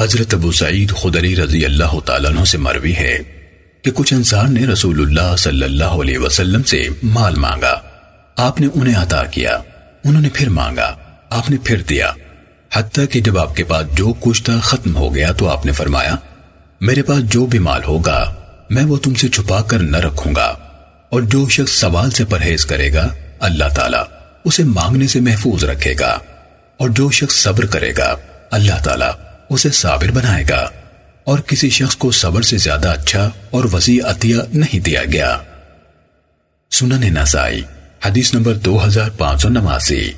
حضرت ابو سعید خدری رضی اللہ تعالیٰ عنہ سے مروی ہے کہ کچھ انصار نے رسول اللہ صلی اللہ علیہ وسلم سے مال مانگا۔ آپ نے انہیں عطا کیا۔ انہوں نے پھر مانگا۔ آپ نے پھر دیا۔ حتیٰ کہ جب آپ کے پاس جو کچھ تھا ختم ہو گیا تو آپ نے فرمایا، میرے پاس جو بھی مال ہوگا، میں وہ تم سے چھپا کر نہ رکھوں گا۔ اور جو شخص سوال سے پرہیز کرے گا، اللہ تعالیٰ اسے مانگنے سے محفوظ رکھے گا۔ اور جو شخص صبر کرے گا، اللہ تعالیٰ اسے صابر بنائے گا اور کسی شخص کو صبر سے زیادہ اچھا اور وسیع عطیہ نہیں دیا گیا۔ سنن نسائی، حدیث نمبر دو ہزار پانچ سو نواسی۔